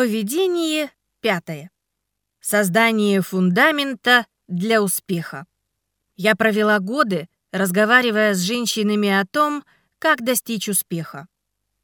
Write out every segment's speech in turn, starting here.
Поведение пятое. Создание фундамента для успеха. Я провела годы, разговаривая с женщинами о том, как достичь успеха.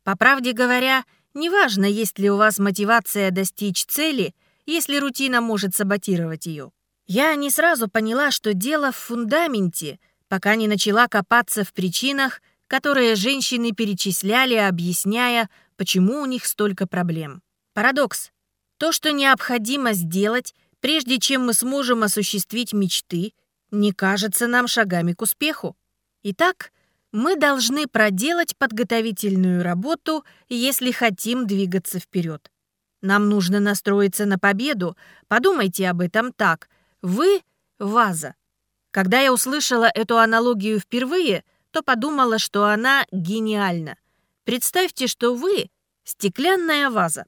По правде говоря, неважно, есть ли у вас мотивация достичь цели, если рутина может саботировать ее. Я не сразу поняла, что дело в фундаменте, пока не начала копаться в причинах, которые женщины перечисляли, объясняя, почему у них столько проблем. Парадокс. То, что необходимо сделать, прежде чем мы сможем осуществить мечты, не кажется нам шагами к успеху. Итак, мы должны проделать подготовительную работу, если хотим двигаться вперед. Нам нужно настроиться на победу. Подумайте об этом так. Вы — ваза. Когда я услышала эту аналогию впервые, то подумала, что она гениальна. Представьте, что вы — стеклянная ваза.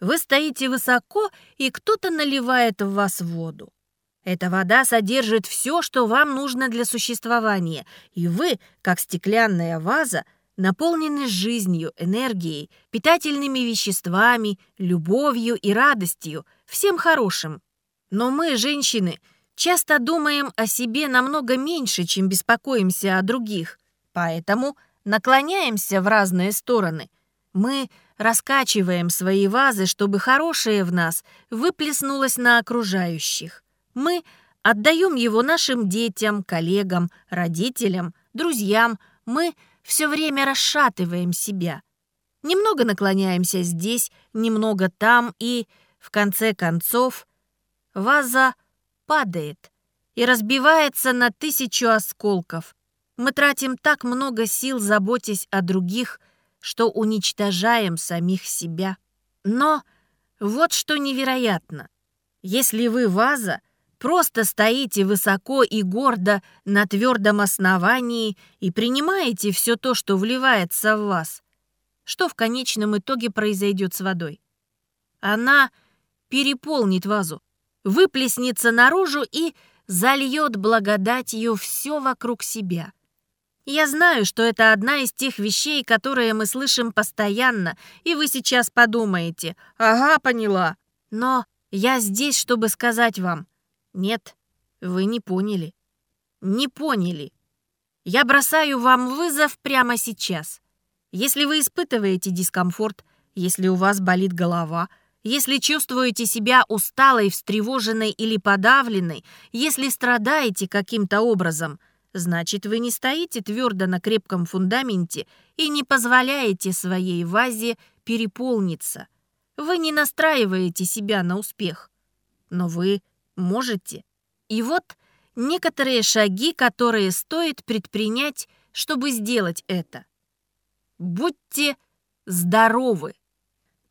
Вы стоите высоко, и кто-то наливает в вас воду. Эта вода содержит все, что вам нужно для существования, и вы, как стеклянная ваза, наполнены жизнью, энергией, питательными веществами, любовью и радостью, всем хорошим. Но мы, женщины, часто думаем о себе намного меньше, чем беспокоимся о других, поэтому наклоняемся в разные стороны. Мы раскачиваем свои вазы, чтобы хорошее в нас выплеснулось на окружающих. Мы отдаем его нашим детям, коллегам, родителям, друзьям. Мы все время расшатываем себя. Немного наклоняемся здесь, немного там, и, в конце концов, ваза падает и разбивается на тысячу осколков. Мы тратим так много сил, заботясь о других, что уничтожаем самих себя. Но вот что невероятно. Если вы ваза, просто стоите высоко и гордо на твердом основании и принимаете все то, что вливается в вас, что в конечном итоге произойдет с водой? Она переполнит вазу, выплеснется наружу и зальет благодатью все вокруг себя. Я знаю, что это одна из тех вещей, которые мы слышим постоянно, и вы сейчас подумаете, ага, поняла. Но я здесь, чтобы сказать вам, нет, вы не поняли. Не поняли. Я бросаю вам вызов прямо сейчас. Если вы испытываете дискомфорт, если у вас болит голова, если чувствуете себя усталой, встревоженной или подавленной, если страдаете каким-то образом – Значит, вы не стоите твердо на крепком фундаменте и не позволяете своей вазе переполниться. Вы не настраиваете себя на успех. Но вы можете. И вот некоторые шаги, которые стоит предпринять, чтобы сделать это. Будьте здоровы.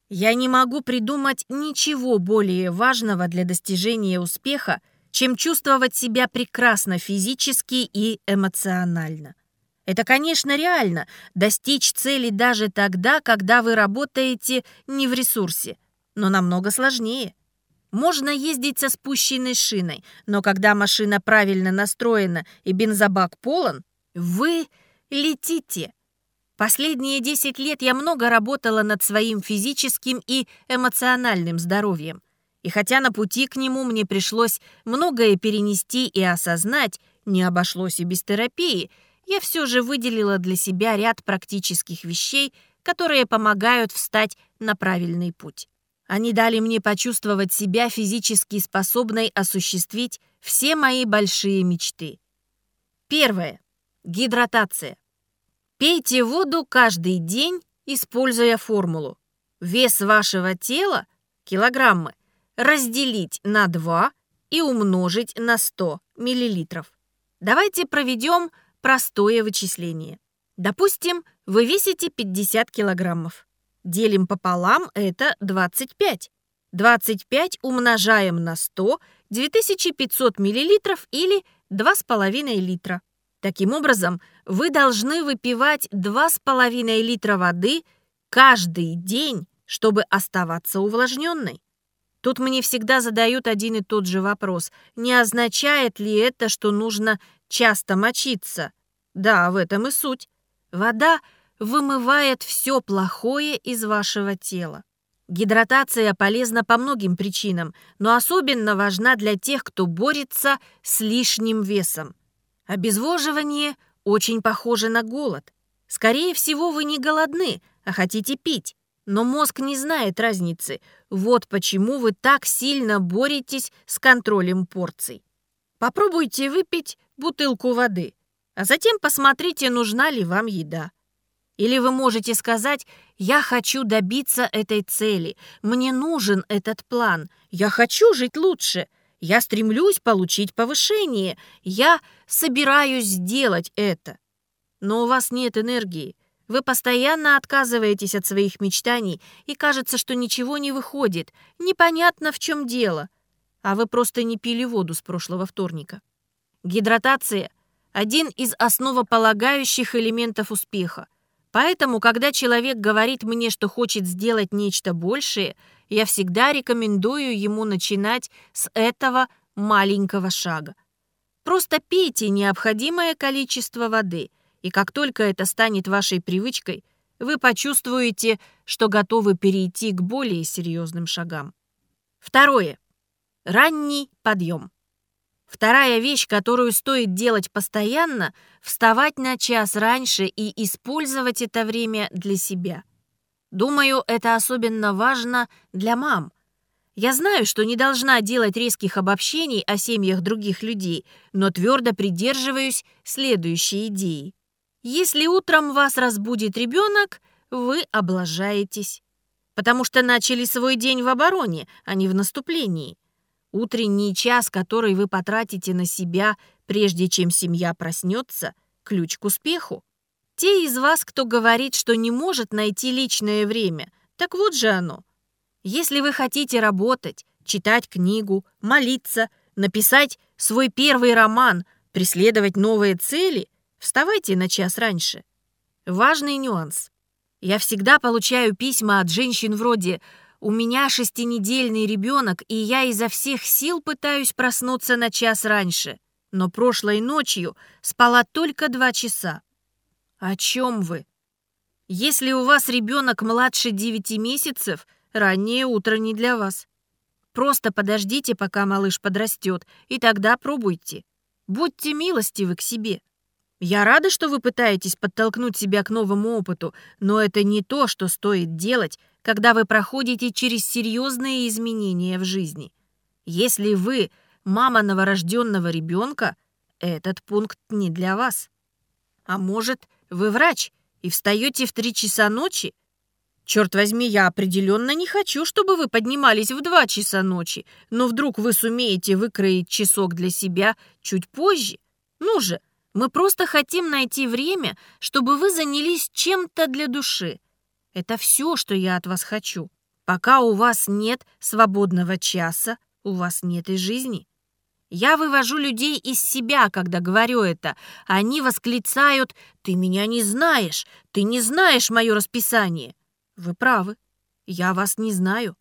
Я не могу придумать ничего более важного для достижения успеха, чем чувствовать себя прекрасно физически и эмоционально. Это, конечно, реально – достичь цели даже тогда, когда вы работаете не в ресурсе, но намного сложнее. Можно ездить со спущенной шиной, но когда машина правильно настроена и бензобак полон, вы летите. Последние 10 лет я много работала над своим физическим и эмоциональным здоровьем. И хотя на пути к нему мне пришлось многое перенести и осознать, не обошлось и без терапии, я все же выделила для себя ряд практических вещей, которые помогают встать на правильный путь. Они дали мне почувствовать себя физически способной осуществить все мои большие мечты. Первое. Гидратация. Пейте воду каждый день, используя формулу. Вес вашего тела – килограммы разделить на 2 и умножить на 100 мл. Давайте проведем простое вычисление. Допустим, вы весите 50 килограммов. Делим пополам – это 25. 25 умножаем на 100 – 2500 миллилитров или 2,5 литра. Таким образом, вы должны выпивать 2,5 литра воды каждый день, чтобы оставаться увлажненной. Тут мне всегда задают один и тот же вопрос. Не означает ли это, что нужно часто мочиться? Да, в этом и суть. Вода вымывает все плохое из вашего тела. Гидратация полезна по многим причинам, но особенно важна для тех, кто борется с лишним весом. Обезвоживание очень похоже на голод. Скорее всего, вы не голодны, а хотите пить. Но мозг не знает разницы. Вот почему вы так сильно боретесь с контролем порций. Попробуйте выпить бутылку воды, а затем посмотрите, нужна ли вам еда. Или вы можете сказать «Я хочу добиться этой цели, мне нужен этот план, я хочу жить лучше, я стремлюсь получить повышение, я собираюсь сделать это». Но у вас нет энергии, вы постоянно отказываетесь от своих мечтаний, и кажется, что ничего не выходит, непонятно в чем дело. А вы просто не пили воду с прошлого вторника. Гидратация – один из основополагающих элементов успеха – Поэтому, когда человек говорит мне, что хочет сделать нечто большее, я всегда рекомендую ему начинать с этого маленького шага. Просто пейте необходимое количество воды, и как только это станет вашей привычкой, вы почувствуете, что готовы перейти к более серьезным шагам. Второе. Ранний подъем. Вторая вещь, которую стоит делать постоянно – вставать на час раньше и использовать это время для себя. Думаю, это особенно важно для мам. Я знаю, что не должна делать резких обобщений о семьях других людей, но твердо придерживаюсь следующей идеи. Если утром вас разбудит ребенок, вы облажаетесь. Потому что начали свой день в обороне, а не в наступлении. Утренний час, который вы потратите на себя, прежде чем семья проснется, ключ к успеху. Те из вас, кто говорит, что не может найти личное время, так вот же оно. Если вы хотите работать, читать книгу, молиться, написать свой первый роман, преследовать новые цели, вставайте на час раньше. Важный нюанс. Я всегда получаю письма от женщин вроде у меня шестинедельный ребенок, и я изо всех сил пытаюсь проснуться на час раньше. Но прошлой ночью спала только два часа. О чем вы? Если у вас ребенок младше девяти месяцев, раннее утро не для вас. Просто подождите, пока малыш подрастет, и тогда пробуйте. Будьте милостивы к себе. Я рада, что вы пытаетесь подтолкнуть себя к новому опыту, но это не то, что стоит делать, когда вы проходите через серьезные изменения в жизни. Если вы мама новорожденного ребенка, этот пункт не для вас. А может, вы врач и встаете в три часа ночи? Черт возьми, я определенно не хочу, чтобы вы поднимались в два часа ночи, но вдруг вы сумеете выкроить часок для себя чуть позже. Ну же, мы просто хотим найти время, чтобы вы занялись чем-то для души. Это все, что я от вас хочу. Пока у вас нет свободного часа, у вас нет и жизни. Я вывожу людей из себя, когда говорю это. Они восклицают «Ты меня не знаешь! Ты не знаешь мое расписание!» Вы правы. Я вас не знаю.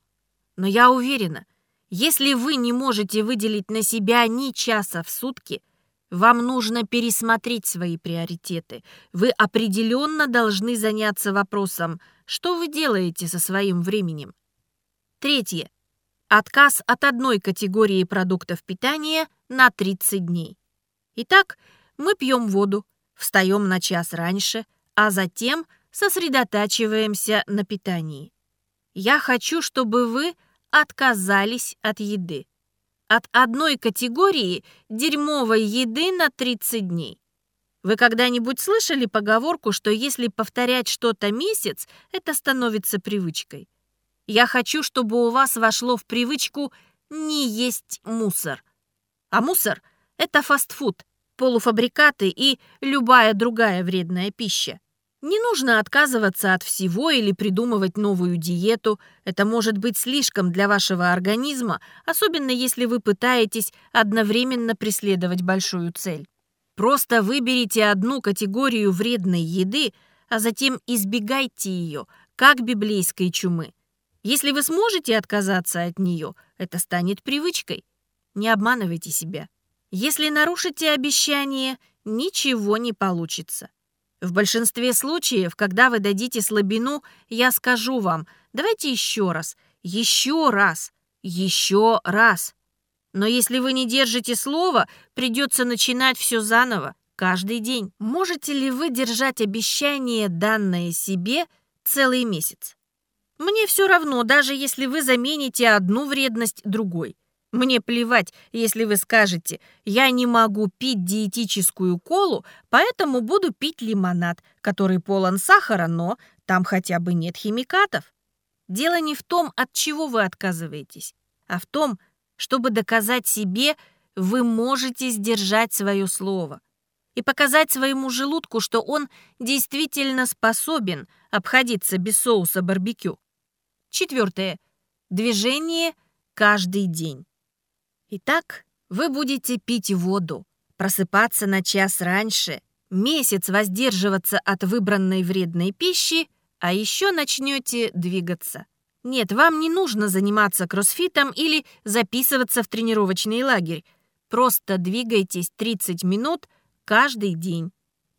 Но я уверена, если вы не можете выделить на себя ни часа в сутки, вам нужно пересмотреть свои приоритеты. Вы определенно должны заняться вопросом, что вы делаете со своим временем. Третье. Отказ от одной категории продуктов питания на 30 дней. Итак, мы пьем воду, встаем на час раньше, а затем сосредотачиваемся на питании. Я хочу, чтобы вы отказались от еды от одной категории дерьмовой еды на 30 дней. Вы когда-нибудь слышали поговорку, что если повторять что-то месяц, это становится привычкой? Я хочу, чтобы у вас вошло в привычку не есть мусор. А мусор – это фастфуд, полуфабрикаты и любая другая вредная пища. Не нужно отказываться от всего или придумывать новую диету. Это может быть слишком для вашего организма, особенно если вы пытаетесь одновременно преследовать большую цель. Просто выберите одну категорию вредной еды, а затем избегайте ее, как библейской чумы. Если вы сможете отказаться от нее, это станет привычкой. Не обманывайте себя. Если нарушите обещание, ничего не получится. В большинстве случаев, когда вы дадите слабину, я скажу вам, Давайте еще раз, еще раз, еще раз. Но если вы не держите слово, придется начинать все заново, каждый день. Можете ли вы держать обещание, данное себе, целый месяц? Мне все равно, даже если вы замените одну вредность другой. Мне плевать, если вы скажете, я не могу пить диетическую колу, поэтому буду пить лимонад, который полон сахара, но там хотя бы нет химикатов. Дело не в том, от чего вы отказываетесь, а в том, чтобы доказать себе, вы можете сдержать свое слово и показать своему желудку, что он действительно способен обходиться без соуса барбекю. Четвертое. Движение каждый день. Итак, вы будете пить воду, просыпаться на час раньше, месяц воздерживаться от выбранной вредной пищи, а еще начнете двигаться. Нет, вам не нужно заниматься кроссфитом или записываться в тренировочный лагерь. Просто двигайтесь 30 минут каждый день.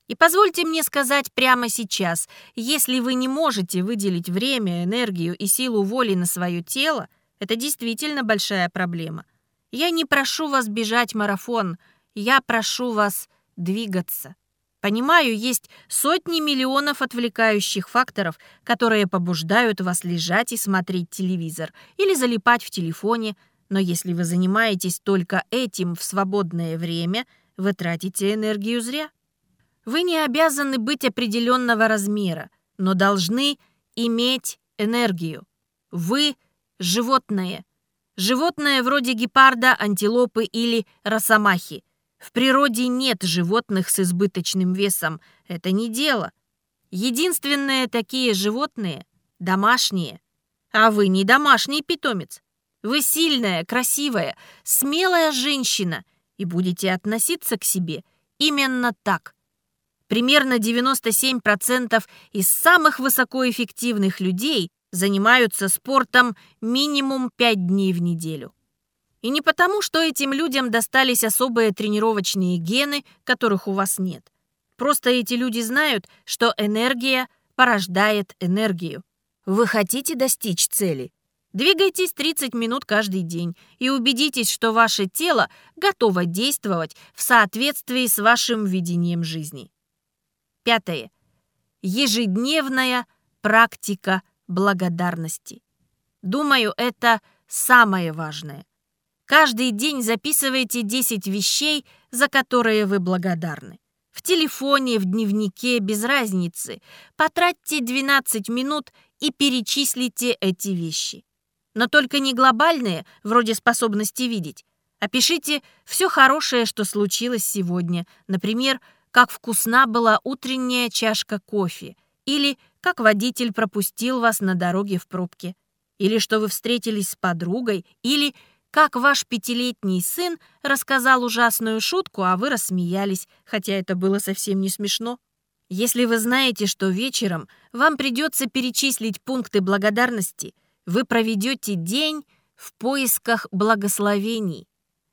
И позвольте мне сказать прямо сейчас, если вы не можете выделить время, энергию и силу воли на свое тело, это действительно большая проблема – я не прошу вас бежать марафон, я прошу вас двигаться. Понимаю, есть сотни миллионов отвлекающих факторов, которые побуждают вас лежать и смотреть телевизор или залипать в телефоне, но если вы занимаетесь только этим в свободное время, вы тратите энергию зря. Вы не обязаны быть определенного размера, но должны иметь энергию. Вы – животное, Животное вроде гепарда, антилопы или росомахи. В природе нет животных с избыточным весом. Это не дело. Единственные такие животные – домашние. А вы не домашний питомец. Вы сильная, красивая, смелая женщина и будете относиться к себе именно так. Примерно 97% из самых высокоэффективных людей занимаются спортом минимум 5 дней в неделю. И не потому, что этим людям достались особые тренировочные гены, которых у вас нет. Просто эти люди знают, что энергия порождает энергию. Вы хотите достичь цели? Двигайтесь 30 минут каждый день и убедитесь, что ваше тело готово действовать в соответствии с вашим видением жизни. Пятое. Ежедневная практика благодарности. Думаю, это самое важное. Каждый день записывайте 10 вещей, за которые вы благодарны. В телефоне, в дневнике, без разницы. Потратьте 12 минут и перечислите эти вещи. Но только не глобальные, вроде способности видеть. Опишите все хорошее, что случилось сегодня. Например, как вкусна была утренняя чашка кофе. Или как водитель пропустил вас на дороге в пробке, или что вы встретились с подругой, или как ваш пятилетний сын рассказал ужасную шутку, а вы рассмеялись, хотя это было совсем не смешно. Если вы знаете, что вечером вам придется перечислить пункты благодарности, вы проведете день в поисках благословений.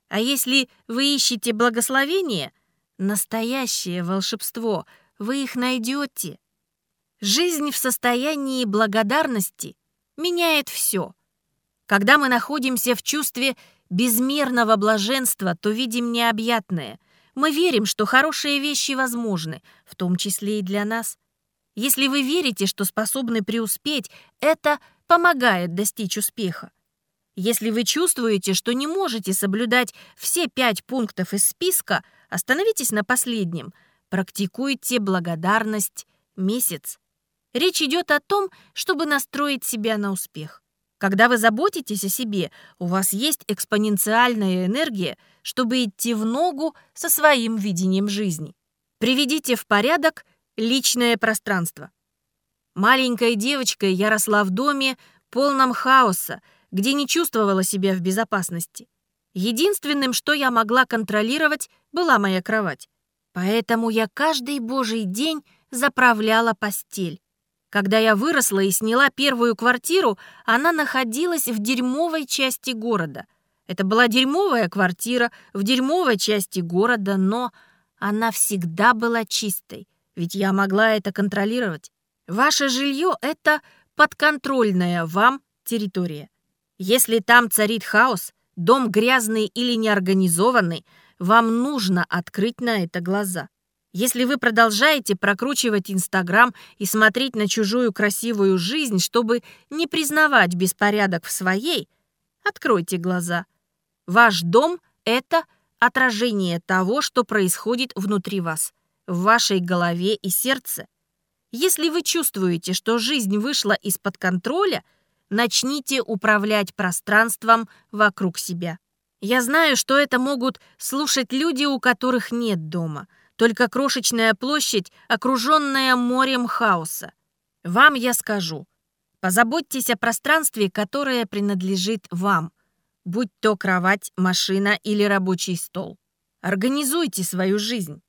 А если вы ищете благословение, настоящее волшебство, вы их найдете. Жизнь в состоянии благодарности меняет все. Когда мы находимся в чувстве безмерного блаженства, то видим необъятное. Мы верим, что хорошие вещи возможны, в том числе и для нас. Если вы верите, что способны преуспеть, это помогает достичь успеха. Если вы чувствуете, что не можете соблюдать все пять пунктов из списка, остановитесь на последнем. Практикуйте благодарность месяц. Речь идет о том, чтобы настроить себя на успех. Когда вы заботитесь о себе, у вас есть экспоненциальная энергия, чтобы идти в ногу со своим видением жизни. Приведите в порядок личное пространство. Маленькой девочкой я росла в доме, полном хаоса, где не чувствовала себя в безопасности. Единственным, что я могла контролировать, была моя кровать. Поэтому я каждый божий день заправляла постель. Когда я выросла и сняла первую квартиру, она находилась в дерьмовой части города. Это была дерьмовая квартира в дерьмовой части города, но она всегда была чистой, ведь я могла это контролировать. Ваше жилье — это подконтрольная вам территория. Если там царит хаос, дом грязный или неорганизованный, вам нужно открыть на это глаза. Если вы продолжаете прокручивать Инстаграм и смотреть на чужую красивую жизнь, чтобы не признавать беспорядок в своей, откройте глаза. Ваш дом — это отражение того, что происходит внутри вас, в вашей голове и сердце. Если вы чувствуете, что жизнь вышла из-под контроля, начните управлять пространством вокруг себя. Я знаю, что это могут слушать люди, у которых нет дома, только крошечная площадь, окруженная морем хаоса. Вам я скажу, позаботьтесь о пространстве, которое принадлежит вам, будь то кровать, машина или рабочий стол. Организуйте свою жизнь.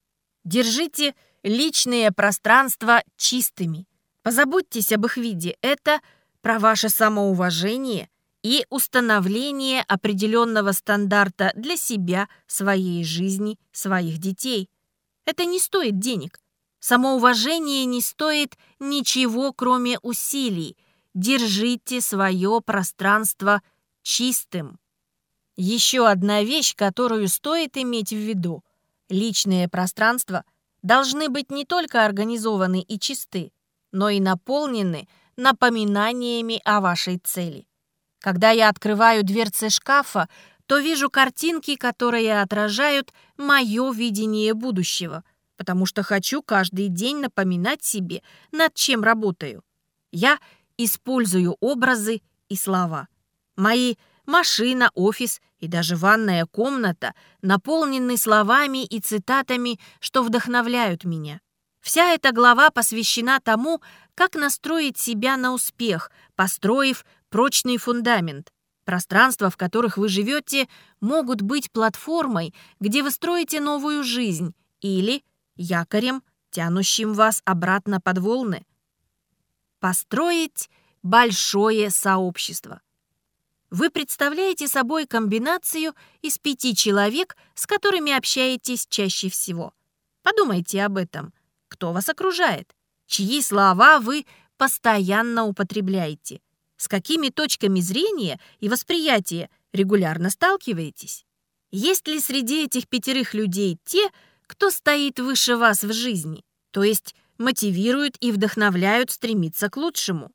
Держите личные пространства чистыми. Позаботьтесь об их виде. Это про ваше самоуважение и установление определенного стандарта для себя, своей жизни, своих детей. Это не стоит денег. Самоуважение не стоит ничего, кроме усилий. Держите свое пространство чистым. Еще одна вещь, которую стоит иметь в виду. Личные пространства должны быть не только организованы и чисты, но и наполнены напоминаниями о вашей цели. Когда я открываю дверцы шкафа, то вижу картинки, которые отражают мое видение будущего, потому что хочу каждый день напоминать себе, над чем работаю. Я использую образы и слова. Мои машина, офис и даже ванная комната наполнены словами и цитатами, что вдохновляют меня. Вся эта глава посвящена тому, как настроить себя на успех, построив прочный фундамент. Пространства, в которых вы живете, могут быть платформой, где вы строите новую жизнь, или якорем, тянущим вас обратно под волны. Построить большое сообщество. Вы представляете собой комбинацию из пяти человек, с которыми общаетесь чаще всего. Подумайте об этом. Кто вас окружает? чьи слова вы постоянно употребляете, с какими точками зрения и восприятия регулярно сталкиваетесь. Есть ли среди этих пятерых людей те, кто стоит выше вас в жизни, то есть мотивируют и вдохновляют стремиться к лучшему?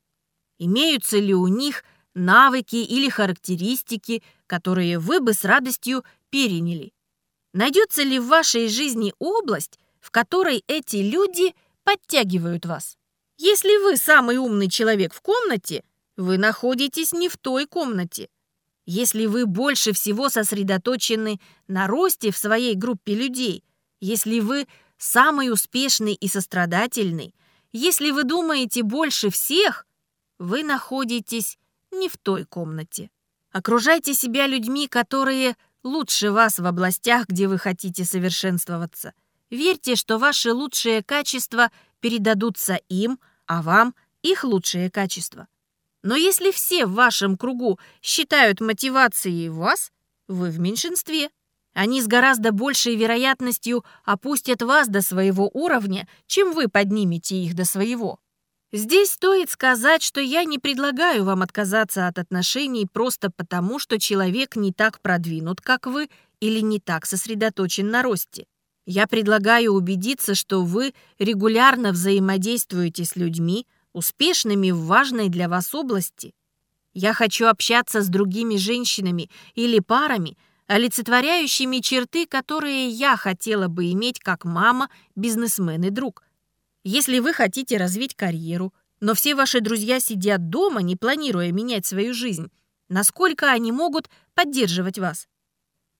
Имеются ли у них навыки или характеристики, которые вы бы с радостью переняли? Найдется ли в вашей жизни область, в которой эти люди подтягивают вас. Если вы самый умный человек в комнате, вы находитесь не в той комнате. Если вы больше всего сосредоточены на росте в своей группе людей, если вы самый успешный и сострадательный, если вы думаете больше всех, вы находитесь не в той комнате. Окружайте себя людьми, которые лучше вас в областях, где вы хотите совершенствоваться – Верьте, что ваши лучшие качества передадутся им, а вам их лучшие качества. Но если все в вашем кругу считают мотивацией вас, вы в меньшинстве. Они с гораздо большей вероятностью опустят вас до своего уровня, чем вы поднимете их до своего. Здесь стоит сказать, что я не предлагаю вам отказаться от отношений просто потому, что человек не так продвинут, как вы, или не так сосредоточен на росте. Я предлагаю убедиться, что вы регулярно взаимодействуете с людьми, успешными в важной для вас области. Я хочу общаться с другими женщинами или парами, олицетворяющими черты, которые я хотела бы иметь как мама, бизнесмен и друг. Если вы хотите развить карьеру, но все ваши друзья сидят дома, не планируя менять свою жизнь, насколько они могут поддерживать вас?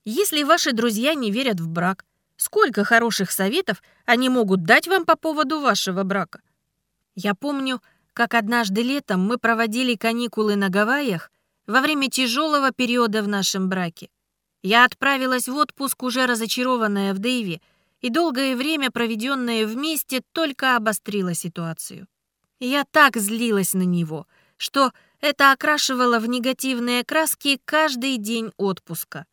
Если ваши друзья не верят в брак, Сколько хороших советов они могут дать вам по поводу вашего брака? Я помню, как однажды летом мы проводили каникулы на Гавайях во время тяжелого периода в нашем браке. Я отправилась в отпуск, уже разочарованная в Дэйве, и долгое время, проведенное вместе, только обострило ситуацию. Я так злилась на него, что это окрашивало в негативные краски каждый день отпуска.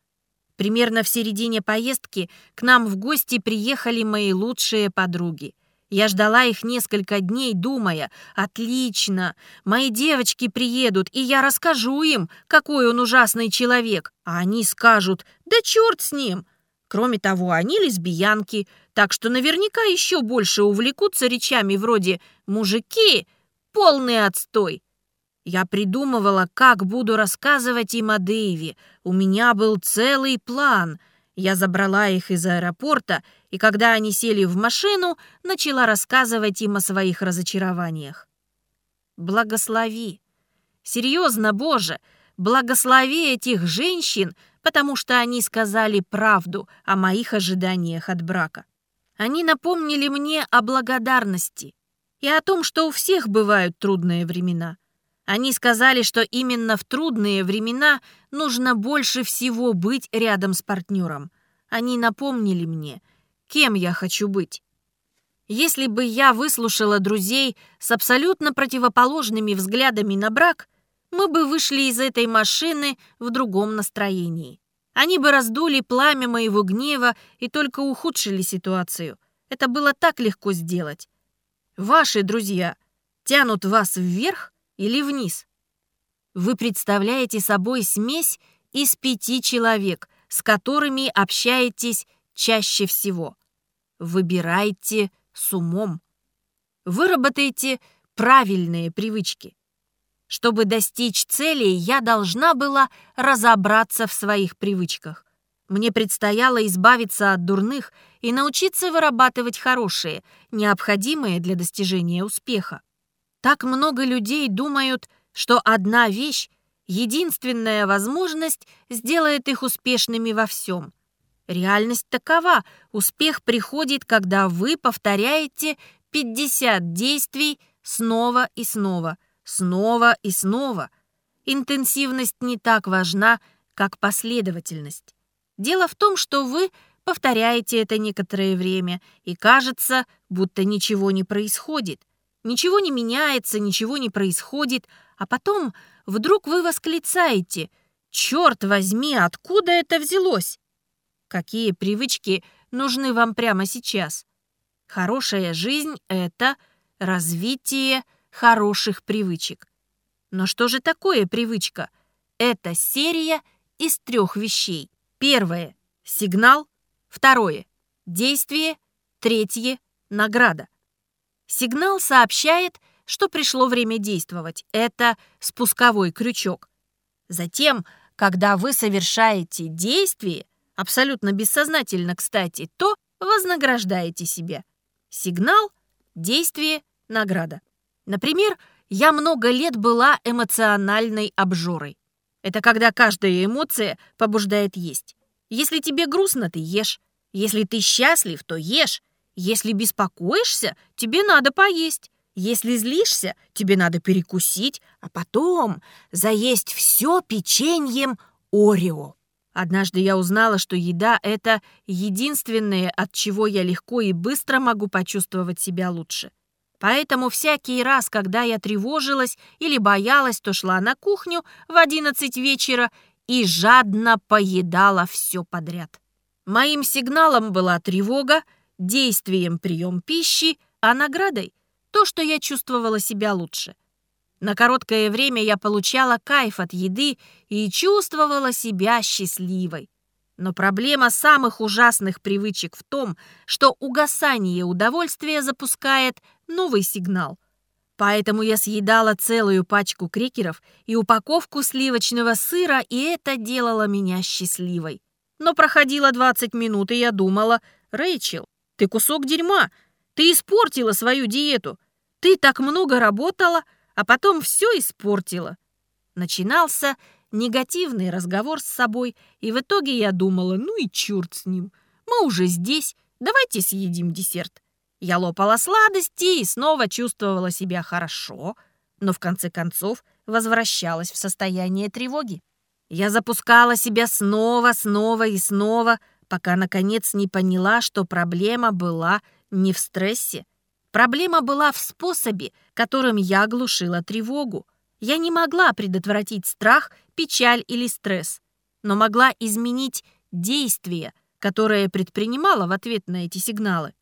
Примерно в середине поездки к нам в гости приехали мои лучшие подруги. Я ждала их несколько дней, думая, отлично, мои девочки приедут, и я расскажу им, какой он ужасный человек. А они скажут, да черт с ним. Кроме того, они лесбиянки, так что наверняка еще больше увлекутся речами вроде «мужики, полный отстой». Я придумывала, как буду рассказывать им о Дэйве. У меня был целый план. Я забрала их из аэропорта, и когда они сели в машину, начала рассказывать им о своих разочарованиях. Благослови. Серьезно, Боже, благослови этих женщин, потому что они сказали правду о моих ожиданиях от брака. Они напомнили мне о благодарности и о том, что у всех бывают трудные времена. Они сказали, что именно в трудные времена нужно больше всего быть рядом с партнером. Они напомнили мне, кем я хочу быть. Если бы я выслушала друзей с абсолютно противоположными взглядами на брак, мы бы вышли из этой машины в другом настроении. Они бы раздули пламя моего гнева и только ухудшили ситуацию. Это было так легко сделать. Ваши друзья тянут вас вверх или вниз. Вы представляете собой смесь из пяти человек, с которыми общаетесь чаще всего. Выбирайте с умом. Выработайте правильные привычки. Чтобы достичь цели, я должна была разобраться в своих привычках. Мне предстояло избавиться от дурных и научиться вырабатывать хорошие, необходимые для достижения успеха. Так много людей думают, что одна вещь — единственная возможность сделает их успешными во всем. Реальность такова. Успех приходит, когда вы повторяете 50 действий снова и снова, снова и снова. Интенсивность не так важна, как последовательность. Дело в том, что вы повторяете это некоторое время, и кажется, будто ничего не происходит. Ничего не меняется, ничего не происходит, а потом вдруг вы восклицаете «Черт возьми, откуда это взялось?» Какие привычки нужны вам прямо сейчас? Хорошая жизнь — это развитие хороших привычек. Но что же такое привычка? Это серия из трех вещей. Первое — сигнал. Второе — действие. Третье — награда. Сигнал сообщает, что пришло время действовать. Это спусковой крючок. Затем, когда вы совершаете действие, абсолютно бессознательно, кстати, то вознаграждаете себя. Сигнал, действие, награда. Например, я много лет была эмоциональной обжорой. Это когда каждая эмоция побуждает есть. Если тебе грустно, ты ешь. Если ты счастлив, то ешь. Если беспокоишься, тебе надо поесть. Если злишься, тебе надо перекусить, а потом заесть все печеньем Орео. Однажды я узнала, что еда — это единственное, от чего я легко и быстро могу почувствовать себя лучше. Поэтому всякий раз, когда я тревожилась или боялась, то шла на кухню в одиннадцать вечера и жадно поедала все подряд. Моим сигналом была тревога, действием прием пищи, а наградой — то, что я чувствовала себя лучше. На короткое время я получала кайф от еды и чувствовала себя счастливой. Но проблема самых ужасных привычек в том, что угасание удовольствия запускает новый сигнал. Поэтому я съедала целую пачку крекеров и упаковку сливочного сыра, и это делало меня счастливой. Но проходило 20 минут, и я думала, «Рэйчел, ты кусок дерьма. Ты испортила свою диету. Ты так много работала, а потом все испортила. Начинался негативный разговор с собой, и в итоге я думала, ну и черт с ним. Мы уже здесь, давайте съедим десерт. Я лопала сладости и снова чувствовала себя хорошо, но в конце концов возвращалась в состояние тревоги. Я запускала себя снова, снова и снова, пока, наконец, не поняла, что проблема была не в стрессе. Проблема была в способе, которым я глушила тревогу. Я не могла предотвратить страх, печаль или стресс, но могла изменить действие, которое предпринимала в ответ на эти сигналы.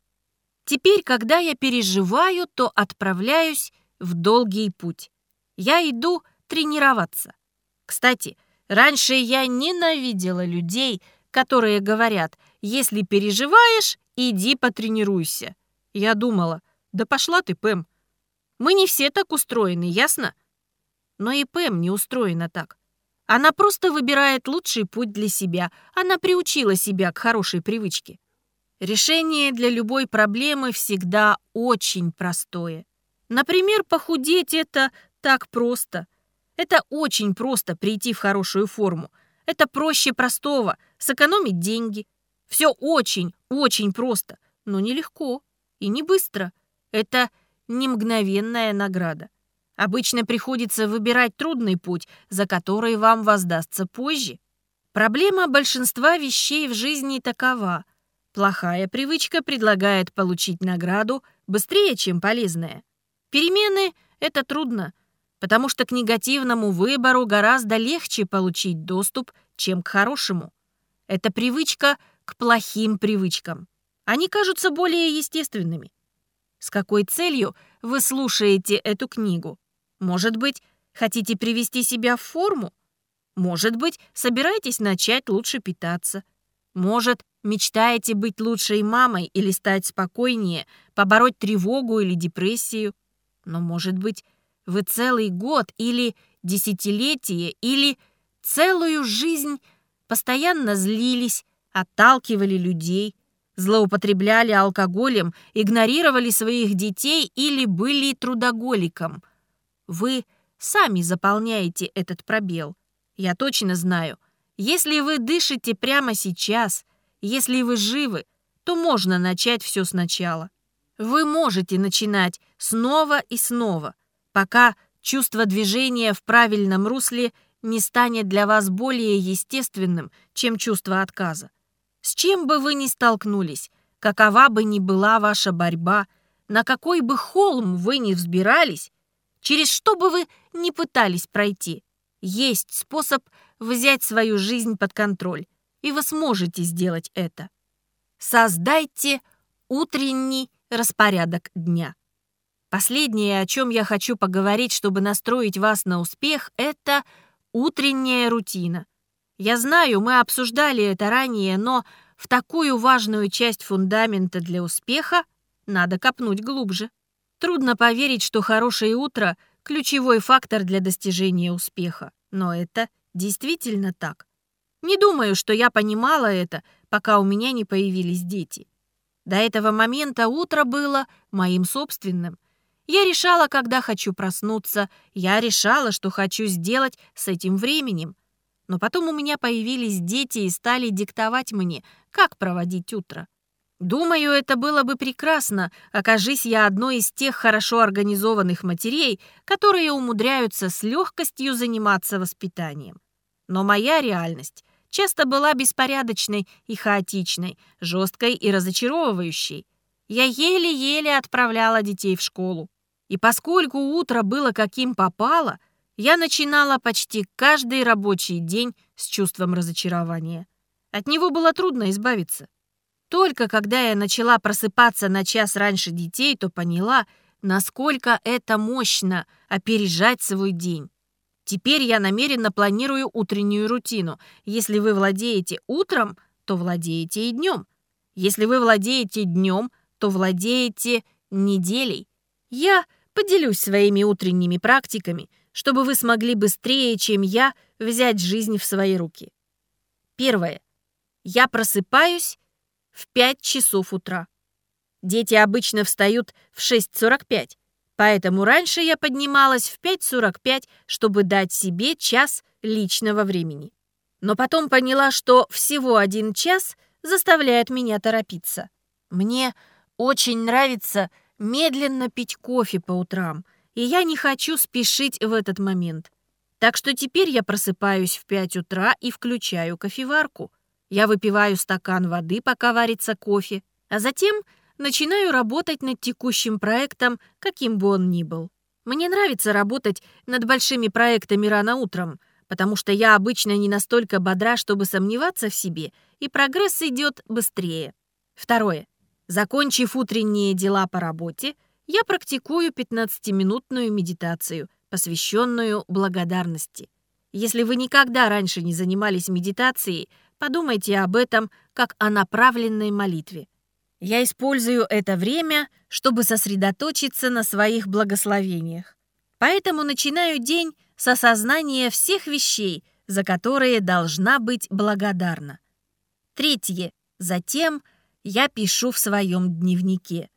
Теперь, когда я переживаю, то отправляюсь в долгий путь. Я иду тренироваться. Кстати, раньше я ненавидела людей, которые говорят, если переживаешь, иди потренируйся. Я думала, да пошла ты, Пэм. Мы не все так устроены, ясно? Но и Пэм не устроена так. Она просто выбирает лучший путь для себя. Она приучила себя к хорошей привычке. Решение для любой проблемы всегда очень простое. Например, похудеть — это так просто. Это очень просто прийти в хорошую форму. Это проще простого — сэкономить деньги. Все очень, очень просто, но нелегко и не быстро. Это не мгновенная награда. Обычно приходится выбирать трудный путь, за который вам воздастся позже. Проблема большинства вещей в жизни такова. Плохая привычка предлагает получить награду быстрее, чем полезная. Перемены — это трудно, потому что к негативному выбору гораздо легче получить доступ, чем к хорошему. Это привычка к плохим привычкам. Они кажутся более естественными. С какой целью вы слушаете эту книгу? Может быть, хотите привести себя в форму? Может быть, собираетесь начать лучше питаться? Может, мечтаете быть лучшей мамой или стать спокойнее, побороть тревогу или депрессию? Но, может быть, вы целый год или десятилетие или целую жизнь постоянно злились, отталкивали людей, злоупотребляли алкоголем, игнорировали своих детей или были трудоголиком – вы сами заполняете этот пробел. Я точно знаю, если вы дышите прямо сейчас, если вы живы, то можно начать все сначала. Вы можете начинать снова и снова, пока чувство движения в правильном русле не станет для вас более естественным, чем чувство отказа. С чем бы вы ни столкнулись, какова бы ни была ваша борьба, на какой бы холм вы ни взбирались, Через что бы вы ни пытались пройти, есть способ взять свою жизнь под контроль, и вы сможете сделать это. Создайте утренний распорядок дня. Последнее, о чем я хочу поговорить, чтобы настроить вас на успех, это утренняя рутина. Я знаю, мы обсуждали это ранее, но в такую важную часть фундамента для успеха надо копнуть глубже. Трудно поверить, что хорошее утро – ключевой фактор для достижения успеха. Но это действительно так. Не думаю, что я понимала это, пока у меня не появились дети. До этого момента утро было моим собственным. Я решала, когда хочу проснуться, я решала, что хочу сделать с этим временем. Но потом у меня появились дети и стали диктовать мне, как проводить утро. Думаю, это было бы прекрасно, окажись я одной из тех хорошо организованных матерей, которые умудряются с легкостью заниматься воспитанием. Но моя реальность часто была беспорядочной и хаотичной, жесткой и разочаровывающей. Я еле-еле отправляла детей в школу. И поскольку утро было каким попало, я начинала почти каждый рабочий день с чувством разочарования. От него было трудно избавиться. Только когда я начала просыпаться на час раньше детей, то поняла, насколько это мощно опережать свой день. Теперь я намеренно планирую утреннюю рутину. Если вы владеете утром, то владеете и днем. Если вы владеете днем, то владеете неделей. Я поделюсь своими утренними практиками, чтобы вы смогли быстрее, чем я, взять жизнь в свои руки. Первое. Я просыпаюсь в 5 часов утра. Дети обычно встают в 6.45, поэтому раньше я поднималась в 5.45, чтобы дать себе час личного времени. Но потом поняла, что всего один час заставляет меня торопиться. Мне очень нравится медленно пить кофе по утрам, и я не хочу спешить в этот момент. Так что теперь я просыпаюсь в 5 утра и включаю кофеварку. Я выпиваю стакан воды, пока варится кофе, а затем начинаю работать над текущим проектом, каким бы он ни был. Мне нравится работать над большими проектами рано утром, потому что я обычно не настолько бодра, чтобы сомневаться в себе, и прогресс идет быстрее. Второе. Закончив утренние дела по работе, я практикую 15-минутную медитацию, посвященную благодарности. Если вы никогда раньше не занимались медитацией, подумайте об этом как о направленной молитве. Я использую это время, чтобы сосредоточиться на своих благословениях. Поэтому начинаю день с осознания всех вещей, за которые должна быть благодарна. Третье. Затем я пишу в своем дневнике.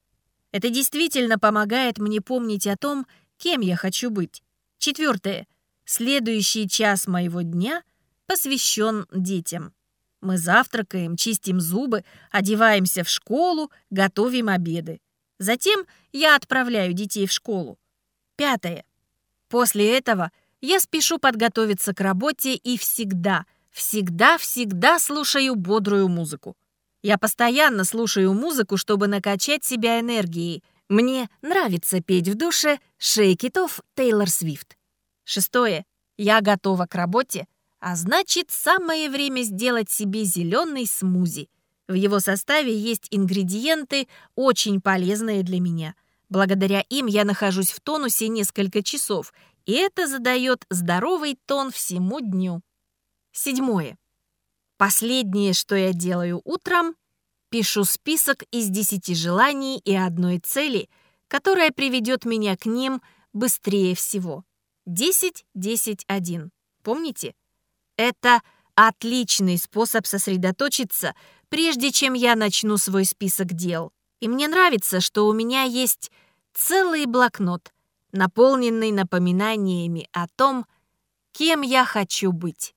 Это действительно помогает мне помнить о том, кем я хочу быть. Четвертое. Следующий час моего дня посвящен детям. Мы завтракаем, чистим зубы, одеваемся в школу, готовим обеды. Затем я отправляю детей в школу. Пятое. После этого я спешу подготовиться к работе и всегда, всегда, всегда слушаю бодрую музыку. Я постоянно слушаю музыку, чтобы накачать себя энергией. Мне нравится петь в душе «Shake it off» Тейлор Свифт. Шестое. Я готова к работе, а значит, самое время сделать себе зеленый смузи. В его составе есть ингредиенты, очень полезные для меня. Благодаря им я нахожусь в тонусе несколько часов, и это задает здоровый тон всему дню. Седьмое. Последнее, что я делаю утром, пишу список из десяти желаний и одной цели, которая приведет меня к ним быстрее всего. 10-10-1. Помните? Это отличный способ сосредоточиться, прежде чем я начну свой список дел. И мне нравится, что у меня есть целый блокнот, наполненный напоминаниями о том, кем я хочу быть.